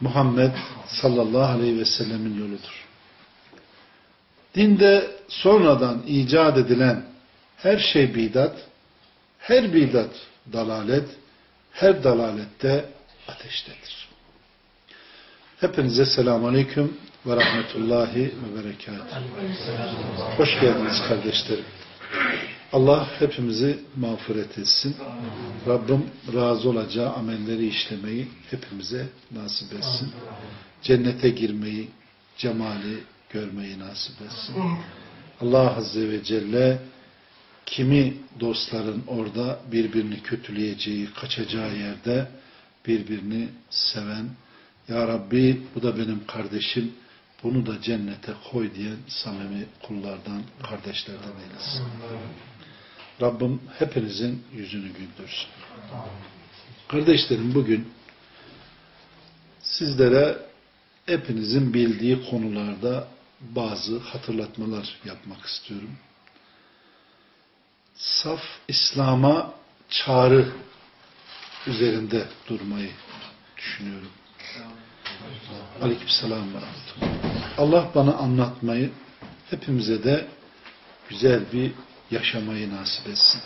Muhammed sallallahu aleyhi ve sellemin yoludur. Dinde sonradan icat edilen her şey bidat, her bidat dalalet, her dalalette ateştedir. Hepinize selamun aleyküm ve rahmetullahi ve berekatuhu. Hoş geldiniz kardeşlerim. Allah hepimizi mağfiret etsin. Rabbim razı olacağı amelleri işlemeyi hepimize nasip etsin. Cennete girmeyi, cemali görmeyi nasip etsin. Allah Azze ve Celle kimi dostların orada birbirini kötüleyeceği, kaçacağı yerde birbirini seven, Ya Rabbi bu da benim kardeşim, bunu da cennete koy diyen samimi kullardan, kardeşlerden eylesin. Rabbim hepinizin yüzünü güldürsün. Kardeşlerim bugün sizlere hepinizin bildiği konularda bazı hatırlatmalar yapmak istiyorum. Saf İslam'a çağrı üzerinde durmayı düşünüyorum. Aleykümselam ve Allah bana anlatmayı hepimize de güzel bir yaşamayı nasip etsin.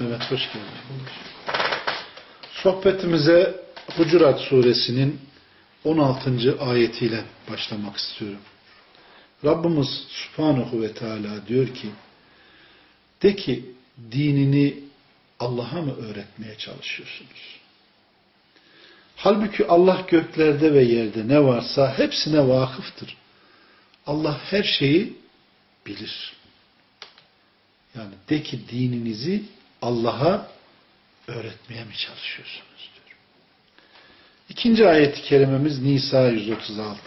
Evet hoş geldin. Sohbetimize Hucurat suresinin 16. ayetiyle başlamak istiyorum. Rabbimiz Subhanahu ve Teala diyor ki de ki dinini Allah'a mı öğretmeye çalışıyorsunuz? Halbuki Allah göklerde ve yerde ne varsa hepsine vakıftır. Allah her şeyi bilir. Yani de ki dininizi Allah'a öğretmeye mi çalışıyorsunuz diyor. İkinci ayet-i kerimemiz Nisa 136.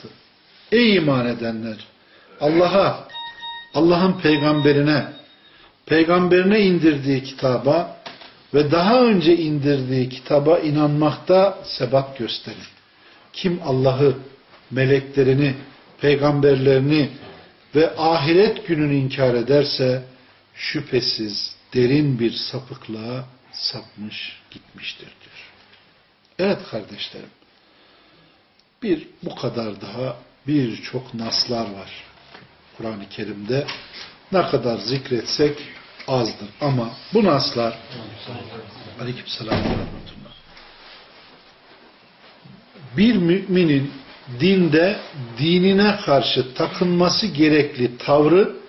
Ey iman edenler! Allah'a, Allah'ın peygamberine, peygamberine indirdiği kitaba ve daha önce indirdiği kitaba inanmakta sebat gösterin. Kim Allah'ı, meleklerini, peygamberlerini ve ahiret gününü inkar ederse şüphesiz derin bir sapıklığa sapmış gitmiştir diyor. Evet kardeşlerim. Bir bu kadar daha birçok naslar var. Kur'an-ı Kerim'de ne kadar zikretsek azdır. Ama bu naslar Aleykümselam bir müminin dinde dinine karşı takınması gerekli tavrı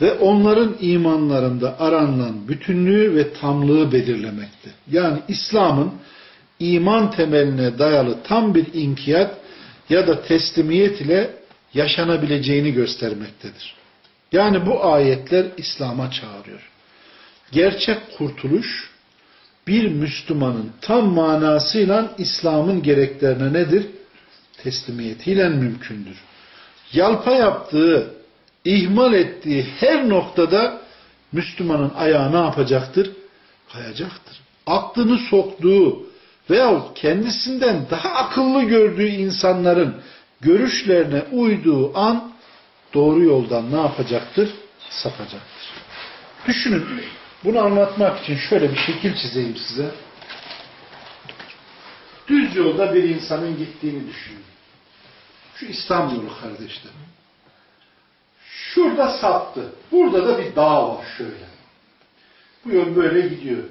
ve onların imanlarında aranılan bütünlüğü ve tamlığı belirlemekte. Yani İslam'ın iman temeline dayalı tam bir inkiyat ya da teslimiyet ile yaşanabileceğini göstermektedir. Yani bu ayetler İslam'a çağırıyor. Gerçek kurtuluş bir Müslümanın tam manasıyla İslam'ın gereklerine nedir? Teslimiyetiyle mümkündür. Yalpa yaptığı ihmal ettiği her noktada Müslümanın ayağı ne yapacaktır? Kayacaktır. Aklını soktuğu veyahut kendisinden daha akıllı gördüğü insanların görüşlerine uyduğu an doğru yoldan ne yapacaktır? Sapacaktır. Düşünün. Bunu anlatmak için şöyle bir şekil çizeyim size. Düz yolda bir insanın gittiğini düşünün. Şu İstanbul'u kardeşlerim. Şurada saptı. Burada da bir dağ var şöyle. Bu yol böyle gidiyor.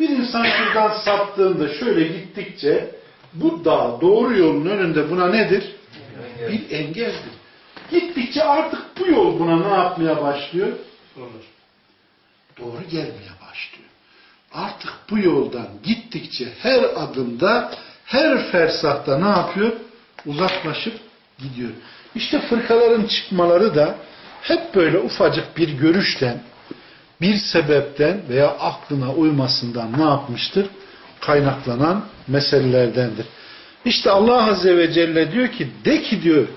Bir insan şuradan saptığında şöyle gittikçe bu dağ doğru yolun önünde buna nedir? Engel. Bir engeldir. Gittikçe artık bu yol buna ne yapmaya başlıyor? Olur. Doğru gelmeye başlıyor. Artık bu yoldan gittikçe her adımda, her fersahta ne yapıyor? Uzaklaşıp gidiyor. İşte fırkaların çıkmaları da hep böyle ufacık bir görüşten, bir sebepten veya aklına uymasından ne yapmıştır? Kaynaklanan meselelerdendir. İşte Allah Azze ve Celle diyor ki de ki diyor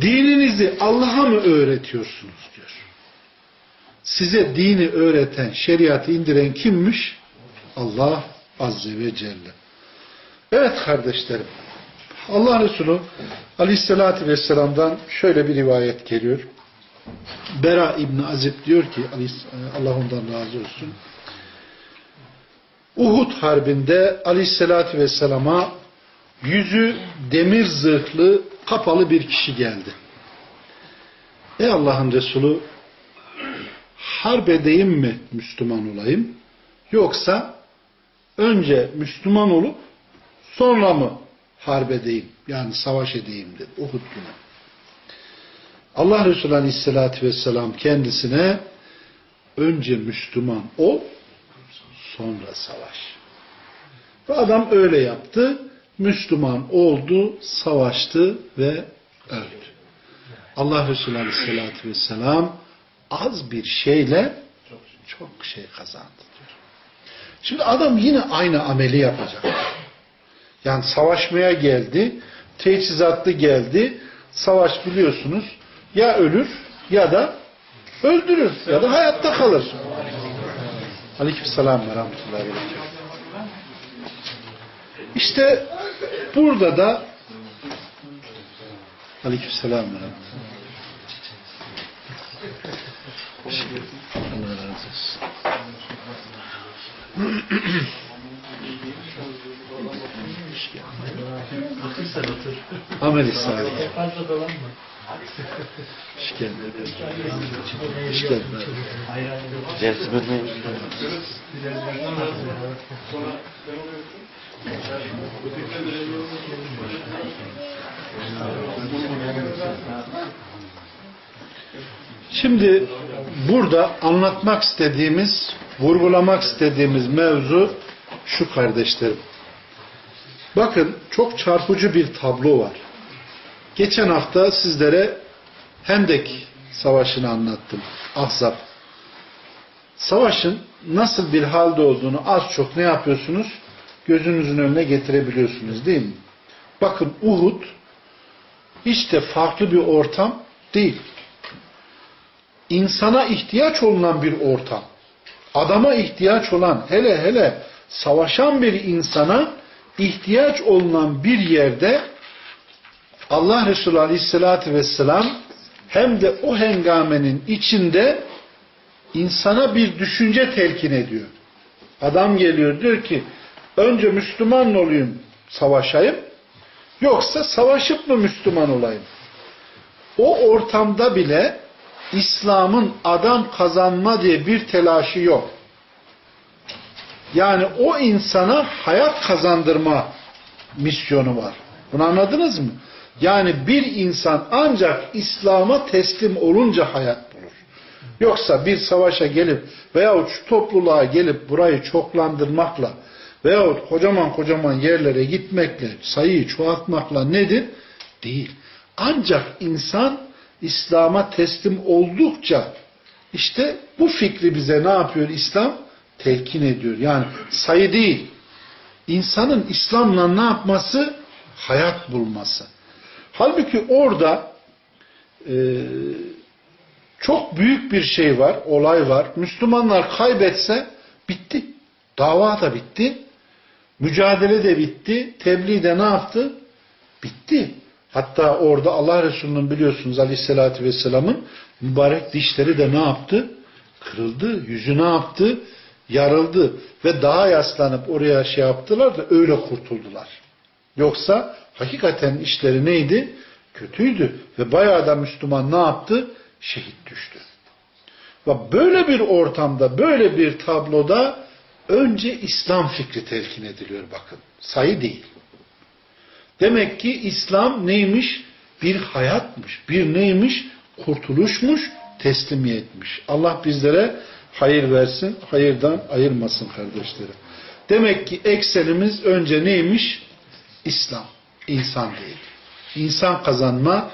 dininizi Allah'a mı öğretiyorsunuz diyor. Size dini öğreten, şeriatı indiren kimmiş? Allah Azze ve Celle. Evet kardeşlerim. Allah Resulü Aleyhisselatü Vesselam'dan şöyle bir rivayet geliyor. Bera İbni Azib diyor ki Allah ondan razı olsun. Uhud Harbi'nde Aleyhisselatü Vesselam'a yüzü demir zırhlı kapalı bir kişi geldi. Ey Allah'ın Resulü harp edeyim mi Müslüman olayım yoksa önce Müslüman olup sonra mı harp edeyim yani savaş edeyim dedi Uhud günü. Allah Resulü Aleyhisselatü Vesselam kendisine önce Müslüman ol sonra savaş. Ve adam öyle yaptı. Müslüman oldu, savaştı ve öldü. Allah Resulü Aleyhisselatü Vesselam az bir şeyle çok şey kazandı diyor. Şimdi adam yine aynı ameli yapacak. Yani savaşmaya geldi, teçhizatlı geldi. Savaş biliyorsunuz ya ölür ya da öldürür ya da hayatta kalır. Aleykümselam ve rahmetullahi ve İşte burada da Aleykümselam ve Allah razı olsun. Amel-i salih. Hoş geldin. Dersi bölmeyin. Şimdi burada anlatmak istediğimiz, vurgulamak istediğimiz mevzu şu kardeşlerim. Bakın çok çarpıcı bir tablo var. Geçen hafta sizlere Hendek Savaşı'nı anlattım. Ahzab. Savaşın nasıl bir halde olduğunu az çok ne yapıyorsunuz? Gözünüzün önüne getirebiliyorsunuz değil mi? Bakın Uhud hiç de farklı bir ortam değil. İnsana ihtiyaç olunan bir ortam. Adama ihtiyaç olan hele hele savaşan bir insana ihtiyaç olunan bir yerde Allah Resulü Aleyhisselatü Vesselam hem de o hengamenin içinde insana bir düşünce telkin ediyor. Adam geliyor diyor ki önce Müslüman olayım savaşayım yoksa savaşıp mı Müslüman olayım? O ortamda bile İslam'ın adam kazanma diye bir telaşı yok. Yani o insana hayat kazandırma misyonu var. Bunu anladınız mı? Yani bir insan ancak İslam'a teslim olunca hayat bulur. Yoksa bir savaşa gelip veyahut şu topluluğa gelip burayı çoklandırmakla veyahut kocaman kocaman yerlere gitmekle, sayıyı çoğaltmakla nedir? Değil. Ancak insan İslam'a teslim oldukça işte bu fikri bize ne yapıyor İslam? Telkin ediyor. Yani sayı değil. İnsanın İslam'la ne yapması? Hayat bulması. Halbuki orada e, çok büyük bir şey var, olay var. Müslümanlar kaybetse bitti. Dava da bitti. Mücadele de bitti. Tebliğ de ne yaptı? Bitti. Hatta orada Allah Resulü'nün biliyorsunuz Aleyhisselatü Vesselam'ın mübarek dişleri de ne yaptı? Kırıldı. Yüzü ne yaptı? Yarıldı. Ve dağa yaslanıp oraya şey yaptılar da öyle kurtuldular. Yoksa hakikaten işleri neydi? Kötüydü. Ve bayağı da Müslüman ne yaptı? Şehit düştü. Ve böyle bir ortamda, böyle bir tabloda önce İslam fikri telkin ediliyor bakın. Sayı değil. Demek ki İslam neymiş? Bir hayatmış. Bir neymiş? Kurtuluşmuş, teslimiyetmiş. Allah bizlere hayır versin, hayırdan ayırmasın kardeşlerim. Demek ki eksenimiz önce neymiş? İslam. İnsan değil. İnsan kazanma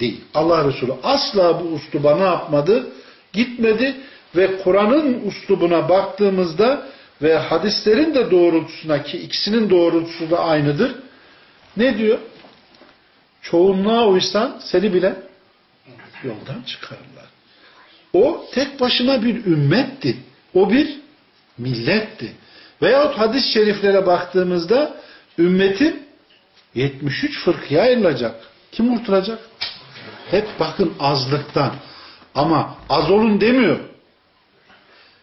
değil. Allah Resulü asla bu usluba ne yapmadı? Gitmedi ve Kur'an'ın uslubuna baktığımızda ve hadislerin de doğrultusuna ki ikisinin doğrultusu da aynıdır Ne diyor? Çoğunluğa uysan seni bile yoldan çıkarırlar. O tek başına bir ümmetti. O bir milletti. Veyahut hadis-i şeriflere baktığımızda ümmetin 73 fırkıya ayrılacak. Kim kurtulacak? Hep bakın azlıktan. Ama az olun demiyor.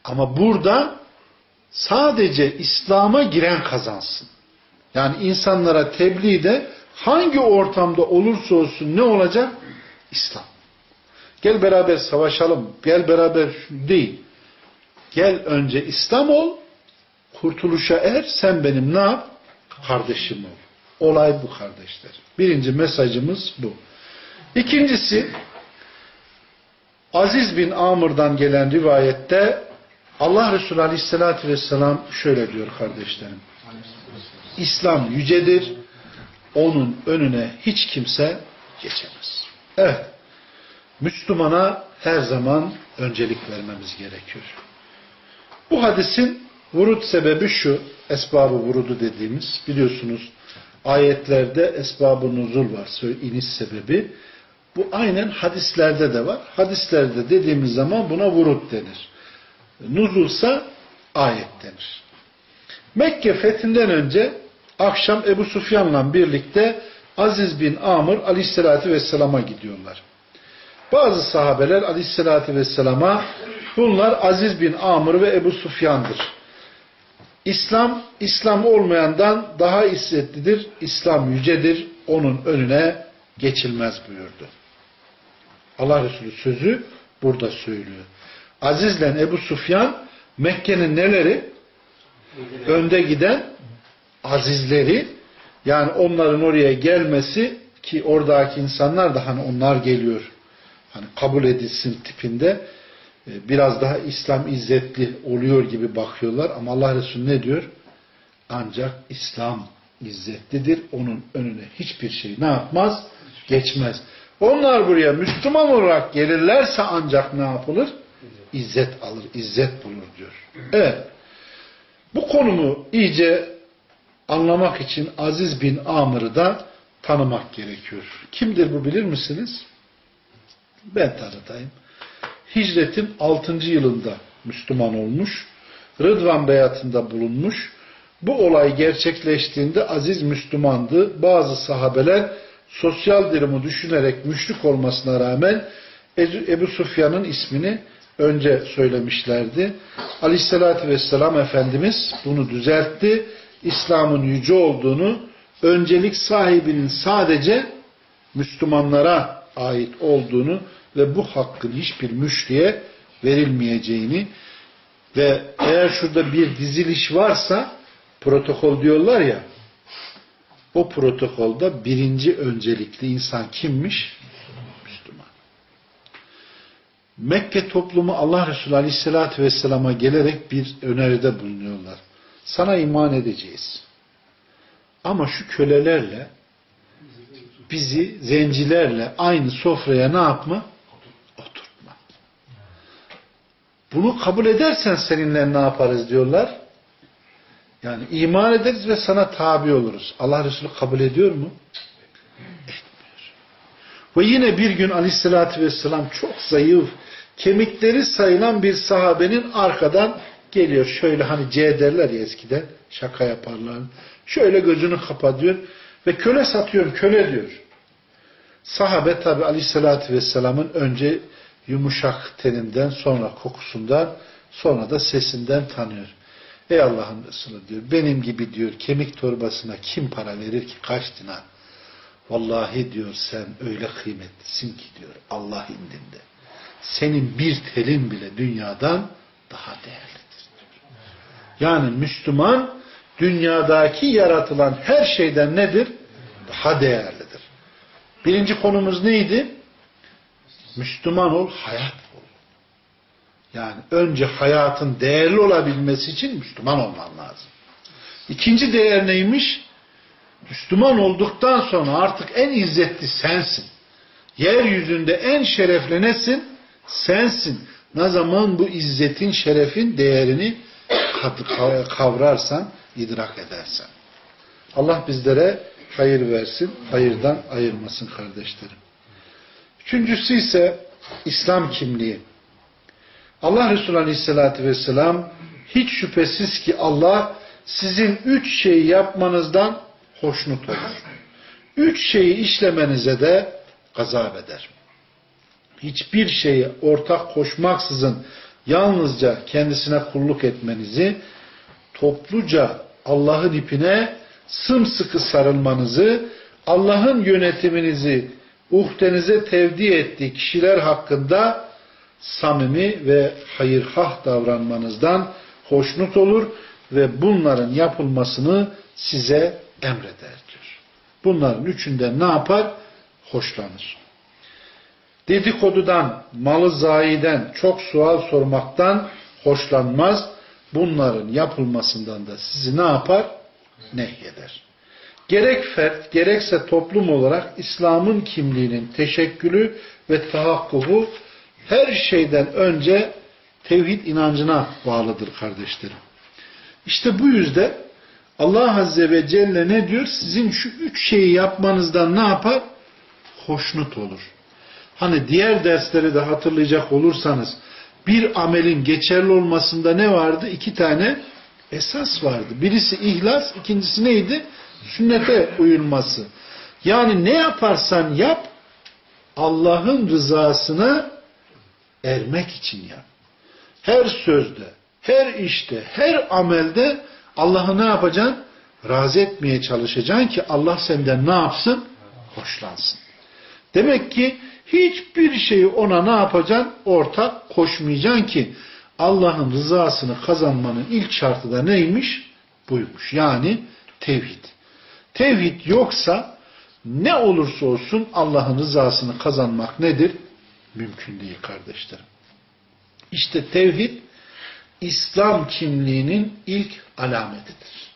Ama burada sadece İslam'a giren kazansın. Yani insanlara tebliğde hangi ortamda olursa olsun ne olacak? İslam. Gel beraber savaşalım. Gel beraber değil. Gel önce İslam ol. Kurtuluşa er. Sen benim ne yap? Kardeşim ol. Olay bu kardeşler. Birinci mesajımız bu. İkincisi Aziz bin Amr'dan gelen rivayette Allah Resulü Aleyhisselatü Vesselam şöyle diyor kardeşlerim. İslam yücedir. Onun önüne hiç kimse geçemez. Evet. Müslümana her zaman öncelik vermemiz gerekiyor. Bu hadisin vurut sebebi şu, esbabı vurudu dediğimiz, biliyorsunuz ayetlerde esbabı nuzul var, iniş sebebi. Bu aynen hadislerde de var. Hadislerde dediğimiz zaman buna vurut denir. Nuzulsa ayet denir. Mekke fethinden önce akşam Ebu Sufyan'la birlikte Aziz bin Amr aleyhissalatü vesselama gidiyorlar. Bazı sahabeler aleyhissalatü vesselama bunlar Aziz bin Amr ve Ebu Sufyan'dır. İslam, İslam olmayandan daha izzetlidir. İslam yücedir. Onun önüne geçilmez buyurdu. Allah Resulü sözü burada söylüyor. Azizle Ebu Sufyan Mekke'nin neleri? Önde giden azizleri yani onların oraya gelmesi ki oradaki insanlar da hani onlar geliyor hani kabul edilsin tipinde biraz daha İslam izzetli oluyor gibi bakıyorlar ama Allah Resulü ne diyor? Ancak İslam izzetlidir. Onun önüne hiçbir şey ne yapmaz? Geçmez. Onlar buraya Müslüman olarak gelirlerse ancak ne yapılır? İzzet alır, izzet bulur diyor. Evet. Bu konumu iyice anlamak için Aziz bin Amr'ı da tanımak gerekiyor. Kimdir bu bilir misiniz? Ben tanıtayım. Hicretin 6. yılında Müslüman olmuş. Rıdvan beyatında bulunmuş. Bu olay gerçekleştiğinde aziz Müslümandı. Bazı sahabeler sosyal durumu düşünerek müşrik olmasına rağmen Ebu Sufyan'ın ismini önce söylemişlerdi. Aleyhissalatü vesselam Efendimiz bunu düzeltti. İslam'ın yüce olduğunu, öncelik sahibinin sadece Müslümanlara ait olduğunu ve bu hakkın hiçbir müşriye verilmeyeceğini ve eğer şurada bir diziliş varsa protokol diyorlar ya o protokolda birinci öncelikli insan kimmiş? Müslüman. Mekke toplumu Allah Resulü Aleyhisselatü Vesselam'a gelerek bir öneride bulunuyorlar. Sana iman edeceğiz. Ama şu kölelerle bizi zencilerle aynı sofraya ne yapma? Bunu kabul edersen seninle ne yaparız diyorlar. Yani iman ederiz ve sana tabi oluruz. Allah Resulü kabul ediyor mu? Etmiyor. Ve yine bir gün aleyhissalatü vesselam çok zayıf, kemikleri sayılan bir sahabenin arkadan geliyor. Şöyle hani C derler ya eskiden, şaka yaparlar. Şöyle gözünü kapatıyor ve köle satıyorum, köle diyor. Sahabe tabi aleyhissalatü vesselamın önce yumuşak teninden, sonra kokusundan, sonra da sesinden tanıyor. Ey Allah'ın Resulü diyor, benim gibi diyor kemik torbasına kim para verir ki kaç dinar? Vallahi diyor sen öyle kıymetlisin ki diyor Allah indinde. Senin bir telin bile dünyadan daha değerlidir. Diyor. Yani Müslüman dünyadaki yaratılan her şeyden nedir? Daha değerlidir. Birinci konumuz neydi? Müslüman ol, hayat ol. Yani önce hayatın değerli olabilmesi için Müslüman olman lazım. İkinci değer neymiş? Müslüman olduktan sonra artık en izzetli sensin. Yeryüzünde en şerefli nesin? Sensin. Ne zaman bu izzetin, şerefin değerini kavrarsan, idrak edersen. Allah bizlere hayır versin, hayırdan ayırmasın kardeşlerim. Üçüncüsü ise İslam kimliği. Allah Resulü Aleyhisselatü Vesselam hiç şüphesiz ki Allah sizin üç şeyi yapmanızdan hoşnut olur. Üç şeyi işlemenize de gazap eder. Hiçbir şeyi ortak koşmaksızın yalnızca kendisine kulluk etmenizi, topluca Allah'ın ipine sımsıkı sarılmanızı, Allah'ın yönetiminizi uhdenize tevdi ettiği kişiler hakkında samimi ve hayırhah davranmanızdan hoşnut olur ve bunların yapılmasını size emreder diyor. Bunların üçünden ne yapar? Hoşlanır. Dedikodudan, malı zayiden, çok sual sormaktan hoşlanmaz. Bunların yapılmasından da sizi ne yapar? Nehyeder. Gerek fert, gerekse toplum olarak İslam'ın kimliğinin teşekkülü ve tahakkubu her şeyden önce tevhid inancına bağlıdır kardeşlerim. İşte bu yüzden Allah Azze ve Celle ne diyor? Sizin şu üç şeyi yapmanızdan ne yapar? Hoşnut olur. Hani diğer dersleri de hatırlayacak olursanız bir amelin geçerli olmasında ne vardı? İki tane esas vardı. Birisi ihlas, ikincisi neydi? Sünnete uyulması. Yani ne yaparsan yap Allah'ın rızasına ermek için yap. Her sözde, her işte, her amelde Allah'ı ne yapacaksın? Razı etmeye çalışacaksın ki Allah senden ne yapsın? Hoşlansın. Demek ki hiçbir şeyi ona ne yapacaksın? Ortak koşmayacaksın ki Allah'ın rızasını kazanmanın ilk şartı da neymiş? Buymuş. Yani tevhid. Tevhid yoksa ne olursa olsun Allah'ın rızasını kazanmak nedir? Mümkün değil kardeşlerim. İşte tevhid İslam kimliğinin ilk alametidir.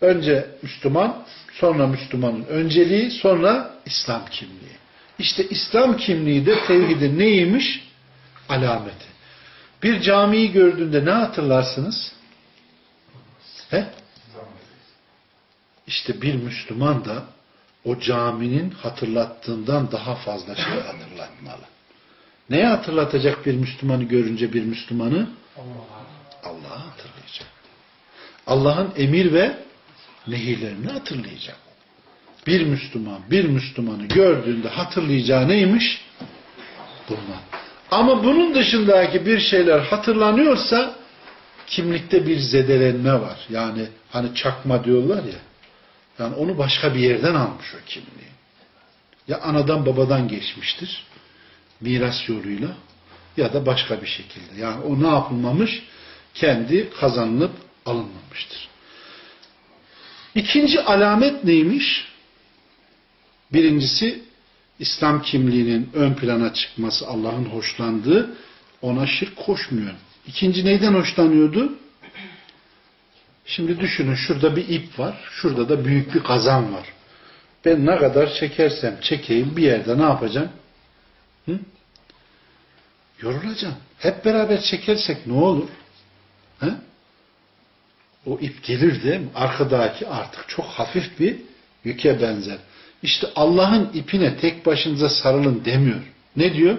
Önce Müslüman, sonra Müslümanın önceliği, sonra İslam kimliği. İşte İslam kimliği de tevhidin neymiş? Alameti. Bir camiyi gördüğünde ne hatırlarsınız? He? İşte bir Müslüman da o caminin hatırlattığından daha fazla şey hatırlatmalı. Neyi hatırlatacak bir Müslümanı görünce bir Müslümanı? Allah'ı hatırlayacak. Allah'ın emir ve nehirlerini hatırlayacak. Bir Müslüman bir Müslümanı gördüğünde hatırlayacağı neymiş? Bunlar. Ama bunun dışındaki bir şeyler hatırlanıyorsa kimlikte bir zedelenme var. Yani hani çakma diyorlar ya. Yani onu başka bir yerden almış o kimliği. Ya anadan babadan geçmiştir. Miras yoluyla ya da başka bir şekilde. Yani o ne yapılmamış? Kendi kazanılıp alınmamıştır. İkinci alamet neymiş? Birincisi İslam kimliğinin ön plana çıkması Allah'ın hoşlandığı ona şirk koşmuyor. İkinci neyden hoşlanıyordu? Şimdi düşünün şurada bir ip var. Şurada da büyük bir kazan var. Ben ne kadar çekersem çekeyim bir yerde ne yapacağım? Hı? Yorulacağım. Hep beraber çekersek ne olur? He? O ip gelir değil mi? Arkadaki artık çok hafif bir yüke benzer. İşte Allah'ın ipine tek başınıza sarılın demiyor. Ne diyor?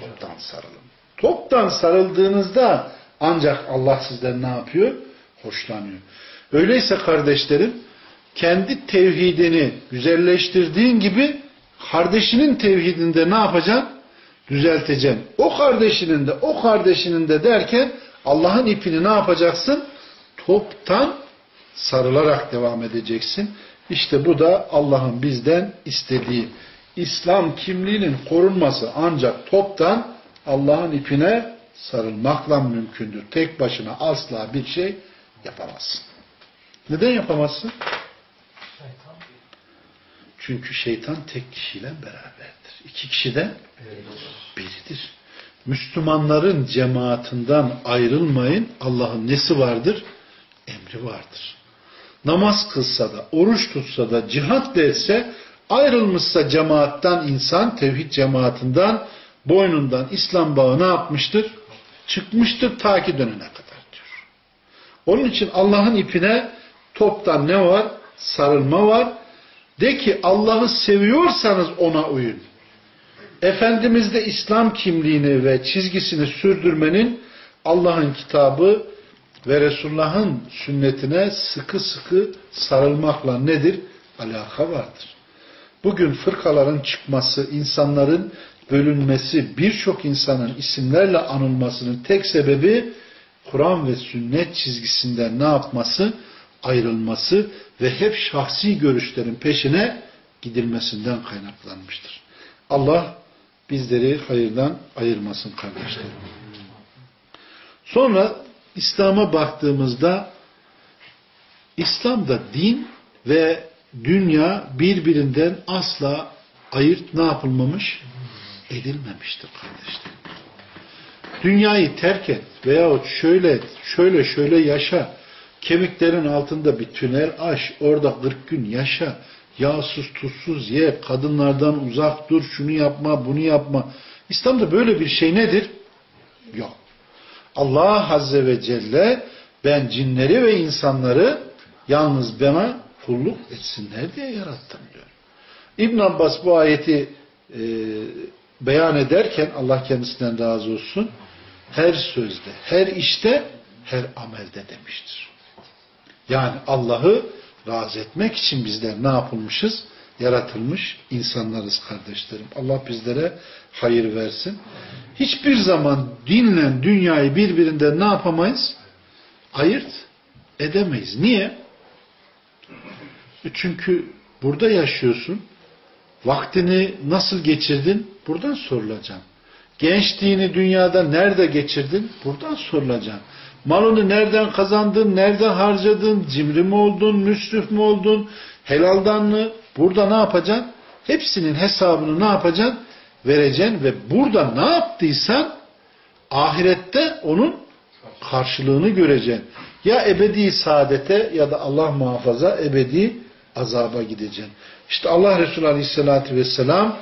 Toptan sarılın. Toptan sarıldığınızda ancak Allah sizden ne yapıyor? Hoşlanıyor. Öyleyse kardeşlerim kendi tevhidini güzelleştirdiğin gibi kardeşinin tevhidinde ne yapacaksın? Düzelteceksin. O kardeşinin de o kardeşinin de derken Allah'ın ipini ne yapacaksın? Toptan sarılarak devam edeceksin. İşte bu da Allah'ın bizden istediği İslam kimliğinin korunması ancak toptan Allah'ın ipine sarılmakla mümkündür. Tek başına asla bir şey yapamazsın. Neden yapamazsın? Çünkü şeytan tek kişiyle beraberdir. İki kişiden biridir. Müslümanların cemaatinden ayrılmayın. Allah'ın nesi vardır? Emri vardır namaz kılsa da, oruç tutsa da, cihat da etse, ayrılmışsa cemaattan insan, tevhid cemaatinden, boynundan İslam bağı ne yapmıştır? Çıkmıştır ta ki dönene kadar. Onun için Allah'ın ipine toptan ne var? sarılma var. De ki Allah'ı seviyorsanız ona uyun. Efendimiz'de İslam kimliğini ve çizgisini sürdürmenin Allah'ın kitabı ve Resulullah'ın sünnetine sıkı sıkı sarılmakla nedir? Alaka vardır. Bugün fırkaların çıkması, insanların bölünmesi, birçok insanın isimlerle anılmasının tek sebebi Kur'an ve sünnet çizgisinden ne yapması? Ayrılması ve hep şahsi görüşlerin peşine gidilmesinden kaynaklanmıştır. Allah bizleri hayırdan ayırmasın kardeşlerim. Sonra İslam'a baktığımızda İslam'da din ve dünya birbirinden asla ayırt ne yapılmamış? Edilmemiştir kardeşlerim. Dünyayı terk et veyahut şöyle şöyle şöyle yaşa. Kemiklerin altında bir tünel aş, orada 40 gün yaşa. Yağsız tuzsuz ye, kadınlardan uzak dur, şunu yapma, bunu yapma. İslam'da böyle bir şey nedir? Yok. Allah Azze ve Celle ben cinleri ve insanları yalnız bana kulluk etsinler diye yarattım diyor. İbn Abbas bu ayeti e, beyan ederken Allah kendisinden razı olsun her sözde, her işte, her amelde demiştir. Yani Allah'ı razı etmek için bizler ne yapılmışız? Yaratılmış insanlarız kardeşlerim. Allah bizlere hayır versin. Hiçbir zaman dinle dünyayı birbirinden ne yapamayız? Ayırt edemeyiz. Niye? Çünkü burada yaşıyorsun. Vaktini nasıl geçirdin? Buradan sorulacağım. Gençliğini dünyada nerede geçirdin? Buradan sorulacağım. Malını nereden kazandın, nereden harcadın, cimri mi oldun, müsrif mi oldun, helaldan mı? Burada ne yapacaksın? Hepsinin hesabını ne yapacaksın? Vereceksin ve burada ne yaptıysan ahirette onun karşılığını göreceksin. Ya ebedi saadete ya da Allah muhafaza ebedi azaba gideceksin. İşte Allah Resulü Aleyhisselatü Vesselam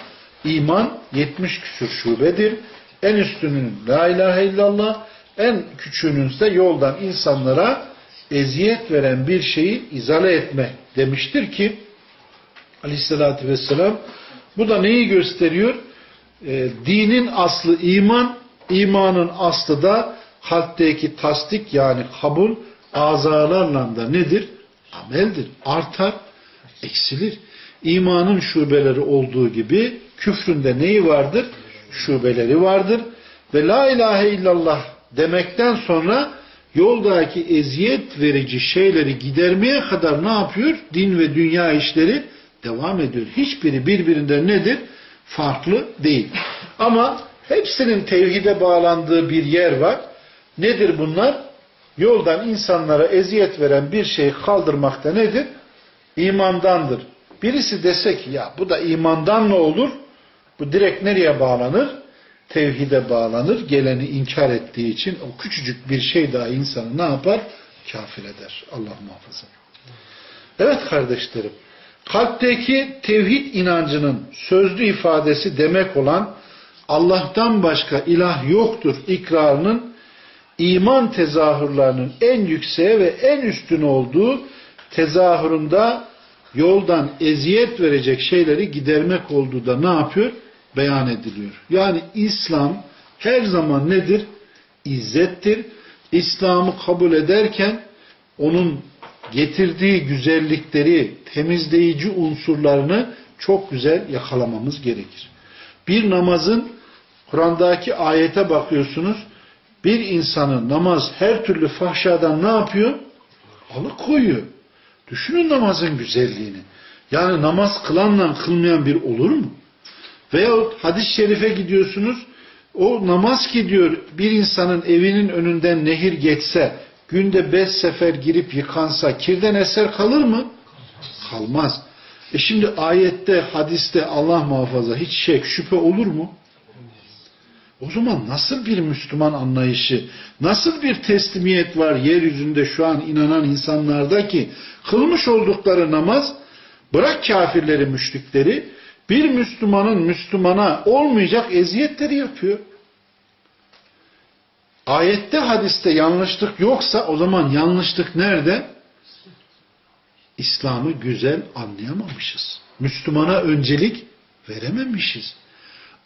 iman 70 küsur şubedir. En üstünün la ilahe illallah, en küçüğünün ise yoldan insanlara eziyet veren bir şeyi izale etme demiştir ki Aleyhisselatü Vesselam bu da neyi gösteriyor? E, dinin aslı iman, imanın aslı da kalpteki tasdik yani kabul azalarla da nedir? Ameldir. Artar, eksilir. İmanın şubeleri olduğu gibi küfründe neyi vardır? Şubeleri vardır. Ve la ilahe illallah demekten sonra yoldaki eziyet verici şeyleri gidermeye kadar ne yapıyor? Din ve dünya işleri devam ediyor. Hiçbiri birbirinden nedir? Farklı değil. Ama hepsinin tevhide bağlandığı bir yer var. Nedir bunlar? Yoldan insanlara eziyet veren bir şeyi kaldırmakta nedir? İmandandır. Birisi dese ki ya bu da imandan ne olur? Bu direkt nereye bağlanır? Tevhide bağlanır. Geleni inkar ettiği için o küçücük bir şey daha insanı ne yapar? Kafir eder. Allah muhafaza. Evet kardeşlerim. Kalpteki tevhid inancının sözlü ifadesi demek olan Allah'tan başka ilah yoktur ikrarının iman tezahürlerinin en yükseğe ve en üstün olduğu tezahüründe yoldan eziyet verecek şeyleri gidermek olduğu da ne yapıyor? Beyan ediliyor. Yani İslam her zaman nedir? İzzettir. İslam'ı kabul ederken onun getirdiği güzellikleri, temizleyici unsurlarını çok güzel yakalamamız gerekir. Bir namazın Kur'an'daki ayete bakıyorsunuz. Bir insanın namaz her türlü fahşadan ne yapıyor? Alıkoyuyor. Düşünün namazın güzelliğini. Yani namaz kılanla kılmayan bir olur mu? Veyahut hadis-i şerife gidiyorsunuz. O namaz ki diyor bir insanın evinin önünden nehir geçse, günde beş sefer girip yıkansa kirden eser kalır mı? Kalmaz. E şimdi ayette, hadiste Allah muhafaza hiç şek, şüphe olur mu? O zaman nasıl bir Müslüman anlayışı, nasıl bir teslimiyet var yeryüzünde şu an inanan insanlarda ki kılmış oldukları namaz bırak kafirleri, müşrikleri bir Müslümanın Müslümana olmayacak eziyetleri yapıyor. Ayette hadiste yanlışlık yoksa o zaman yanlışlık nerede? İslam'ı güzel anlayamamışız. Müslümana öncelik verememişiz.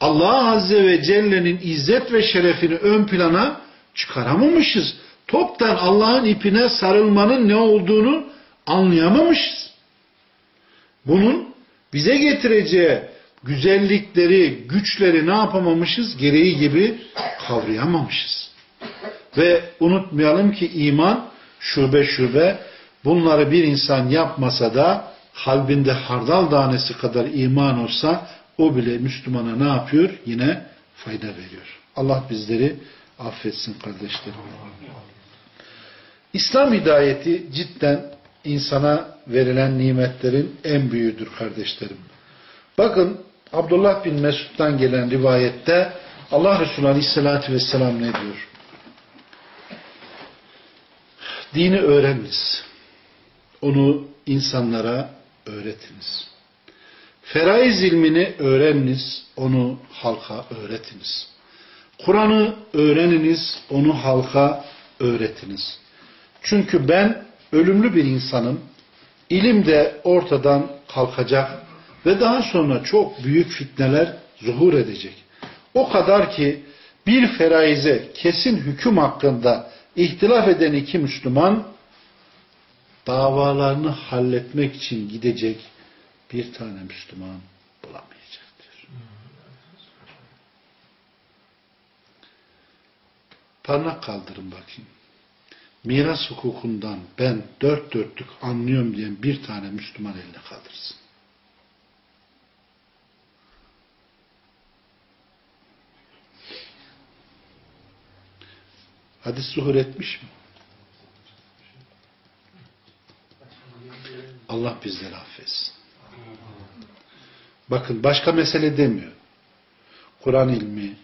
Allah Azze ve Celle'nin izzet ve şerefini ön plana çıkaramamışız. Toptan Allah'ın ipine sarılmanın ne olduğunu anlayamamışız. Bunun bize getireceği güzellikleri, güçleri ne yapamamışız? Gereği gibi kavrayamamışız. Ve unutmayalım ki iman şube şube bunları bir insan yapmasa da kalbinde hardal tanesi kadar iman olsa o bile Müslümana ne yapıyor? Yine fayda veriyor. Allah bizleri affetsin kardeşlerim. İslam hidayeti cidden insana verilen nimetlerin en büyüğüdür kardeşlerim. Bakın Abdullah bin Mesud'dan gelen rivayette Allah Resulü Aleyhisselatü Vesselam ne diyor? Dini öğreniniz. Onu insanlara öğretiniz. Feraiz ilmini öğreniniz. Onu halka öğretiniz. Kur'an'ı öğreniniz. Onu halka öğretiniz. Çünkü ben ölümlü bir insanım. İlim de ortadan kalkacak ve daha sonra çok büyük fitneler zuhur edecek. O kadar ki bir feraize kesin hüküm hakkında ihtilaf eden iki Müslüman davalarını halletmek için gidecek bir tane Müslüman bulamayacaktır. Parmak kaldırın bakayım. Miras hukukundan ben dört dörtlük anlıyorum diyen bir tane Müslüman eline kaldırsın. Hadis zuhur etmiş mi? Allah bizleri affetsin. Bakın başka mesele demiyor. Kur'an ilmi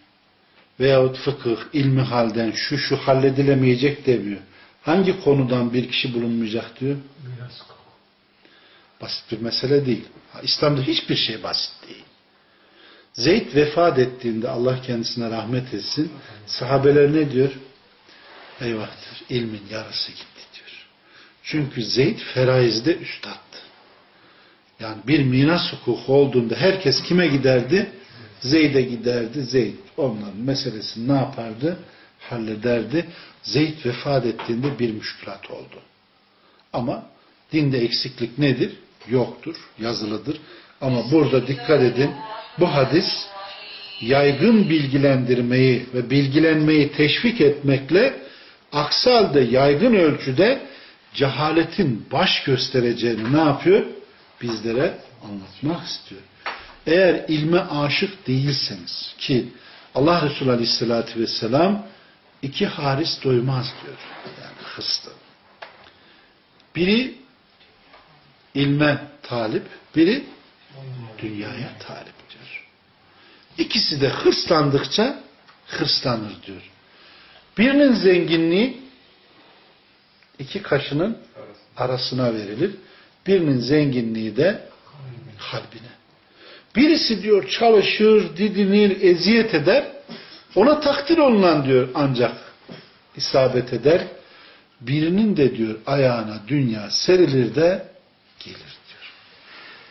veyahut fıkıh, ilmi halden şu şu halledilemeyecek demiyor. Hangi konudan bir kişi bulunmayacak diyor? Basit bir mesele değil. İslam'da hiçbir şey basit değil. Zeyd vefat ettiğinde Allah kendisine rahmet etsin. Sahabeler ne diyor? Eyvahdır. ilmin yarısı gitti diyor. Çünkü Zeyd feraizde üstattı. Yani bir miras hukuku olduğunda herkes kime giderdi? Zeyd'e giderdi. Zeyd onların meselesini ne yapardı? Hallederdi. Zeyd vefat ettiğinde bir müşkülat oldu. Ama dinde eksiklik nedir? Yoktur. Yazılıdır. Ama burada dikkat edin. Bu hadis yaygın bilgilendirmeyi ve bilgilenmeyi teşvik etmekle aksi halde yaygın ölçüde cehaletin baş göstereceğini ne yapıyor? Bizlere anlatmak istiyor. Eğer ilme aşık değilseniz ki Allah Resulü Aleyhisselatü Vesselam iki haris doymaz diyor. Yani hıstı. Biri ilme talip, biri dünyaya talip diyor. İkisi de hırslandıkça hırslanır diyor. Birinin zenginliği iki kaşının arasına verilir. Birinin zenginliği de kalbine. Birisi diyor çalışır, didinir, eziyet eder. Ona takdir olunan diyor ancak isabet eder. Birinin de diyor ayağına dünya serilir de gelir diyor.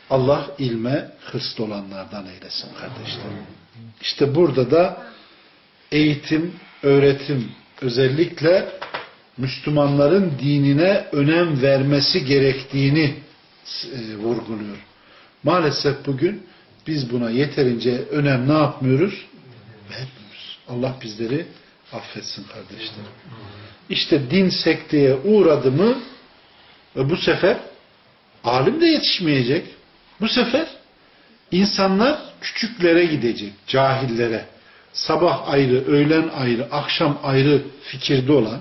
Allah ilme hırslı olanlardan eylesin kardeşlerim. İşte burada da eğitim, öğretim özellikle Müslümanların dinine önem vermesi gerektiğini e, vurguluyor. Maalesef bugün biz buna yeterince önem ne yapmıyoruz? Allah bizleri affetsin kardeşlerim. İşte din sekteye uğradı mı ve bu sefer alim de yetişmeyecek. Bu sefer insanlar küçüklere gidecek, cahillere sabah ayrı, öğlen ayrı, akşam ayrı fikirde olan,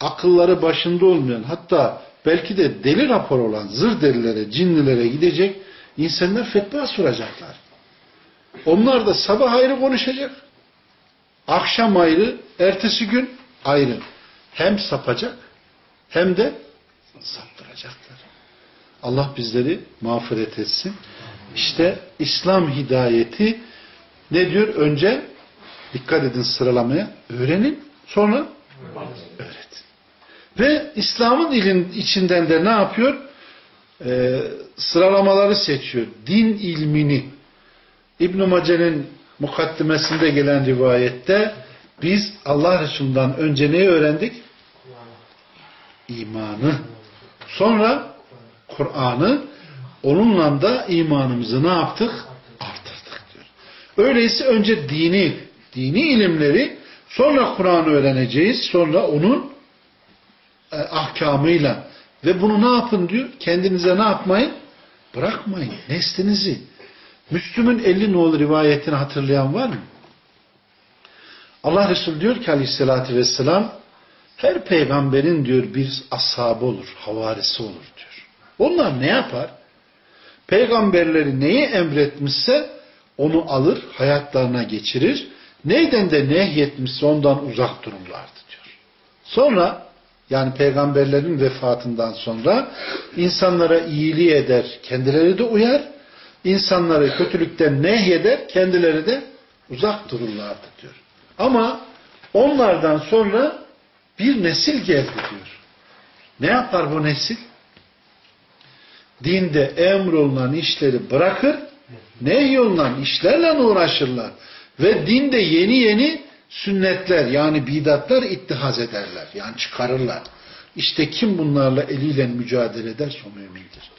akılları başında olmayan, hatta belki de deli rapor olan zır delilere, cinlilere gidecek, insanlar fetva soracaklar. Onlar da sabah ayrı konuşacak, akşam ayrı, ertesi gün ayrı. Hem sapacak, hem de saptıracaklar. Allah bizleri mağfiret etsin. İşte İslam hidayeti ne diyor? Önce dikkat edin sıralamaya. Öğrenin. Sonra öğretin. Ve İslam'ın ilin içinden de ne yapıyor? e, sıralamaları seçiyor. Din ilmini İbn-i Mace'nin mukaddimesinde gelen rivayette biz Allah Resulü'nden önce neyi öğrendik? İmanı. Sonra Kur'an'ı onunla da imanımızı ne yaptık? Artırdık diyor. Öyleyse önce dini, dini ilimleri sonra Kur'an'ı öğreneceğiz. Sonra onun e, ahkamıyla ve bunu ne yapın diyor? Kendinize ne yapmayın? Bırakmayın. Neslinizi. Müslüm'ün 50 nolu rivayetini hatırlayan var mı? Allah Resulü diyor ki aleyhissalatü vesselam her peygamberin diyor bir ashabı olur, havarisi olur diyor. Onlar ne yapar? Peygamberleri neyi emretmişse onu alır, hayatlarına geçirir. Neyden de nehyetmişse ondan uzak dururlardı diyor. Sonra yani peygamberlerin vefatından sonra insanlara iyiliği eder, kendileri de uyar. İnsanları kötülükten nehyeder, kendileri de uzak dururlardı diyor. Ama onlardan sonra bir nesil geldi diyor. Ne yapar bu nesil? Dinde emrolunan işleri bırakır, nehyolunan işlerle uğraşırlar. Ve dinde yeni yeni sünnetler yani bidatlar ittihaz ederler. Yani çıkarırlar. İşte kim bunlarla eliyle mücadele ederse o mümindir.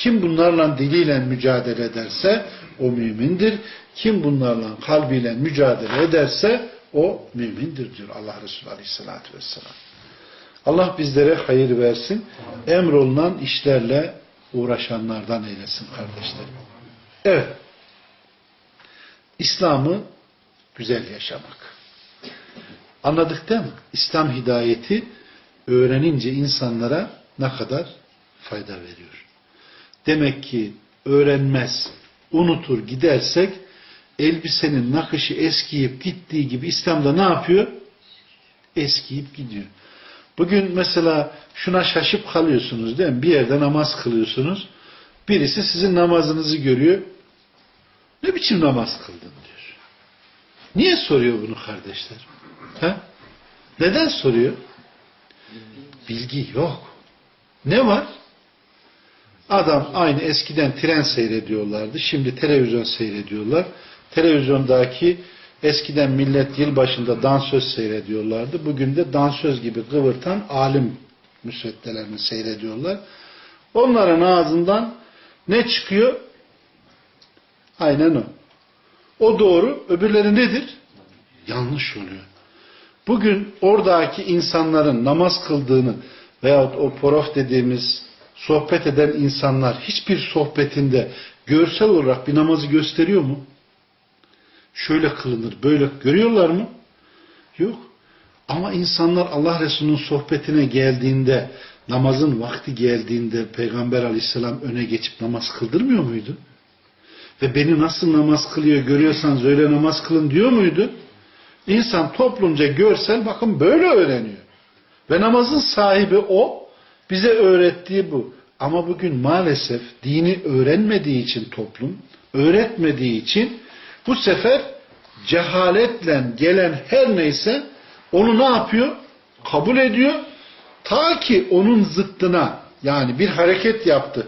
Kim bunlarla diliyle mücadele ederse o mümindir. Kim bunlarla kalbiyle mücadele ederse o mümindir diyor Allah Resulü Aleyhisselatü Vesselam. Allah bizlere hayır versin. Emrolunan işlerle uğraşanlardan eylesin kardeşlerim. Evet. İslam'ı güzel yaşamak. Anladık değil mi? İslam hidayeti öğrenince insanlara ne kadar fayda veriyor. Demek ki öğrenmez, unutur gidersek elbisenin nakışı eskiyip gittiği gibi İslam'da ne yapıyor? Eskiyip gidiyor. Bugün mesela şuna şaşıp kalıyorsunuz değil mi? Bir yerde namaz kılıyorsunuz. Birisi sizin namazınızı görüyor. Ne biçim namaz kıldın diyor. Niye soruyor bunu kardeşler? He? Neden soruyor? Bilgi yok. Ne var? Adam aynı eskiden tren seyrediyorlardı. Şimdi televizyon seyrediyorlar. Televizyondaki eskiden millet yılbaşında dansöz seyrediyorlardı. Bugün de dansöz gibi kıvırtan alim müsveddelerini seyrediyorlar. Onların ağzından ne çıkıyor? Aynen o. O doğru. Öbürleri nedir? Yanlış oluyor. Bugün oradaki insanların namaz kıldığını veyahut o porof dediğimiz sohbet eden insanlar hiçbir sohbetinde görsel olarak bir namazı gösteriyor mu? Şöyle kılınır, böyle görüyorlar mı? Yok. Ama insanlar Allah Resulü'nün sohbetine geldiğinde, namazın vakti geldiğinde Peygamber aleyhisselam öne geçip namaz kıldırmıyor muydu? Ve beni nasıl namaz kılıyor görüyorsanız öyle namaz kılın diyor muydu? İnsan toplumca görsel bakın böyle öğreniyor. Ve namazın sahibi o, bize öğrettiği bu. Ama bugün maalesef dini öğrenmediği için toplum, öğretmediği için bu sefer cehaletle gelen her neyse onu ne yapıyor? Kabul ediyor. Ta ki onun zıttına yani bir hareket yaptı.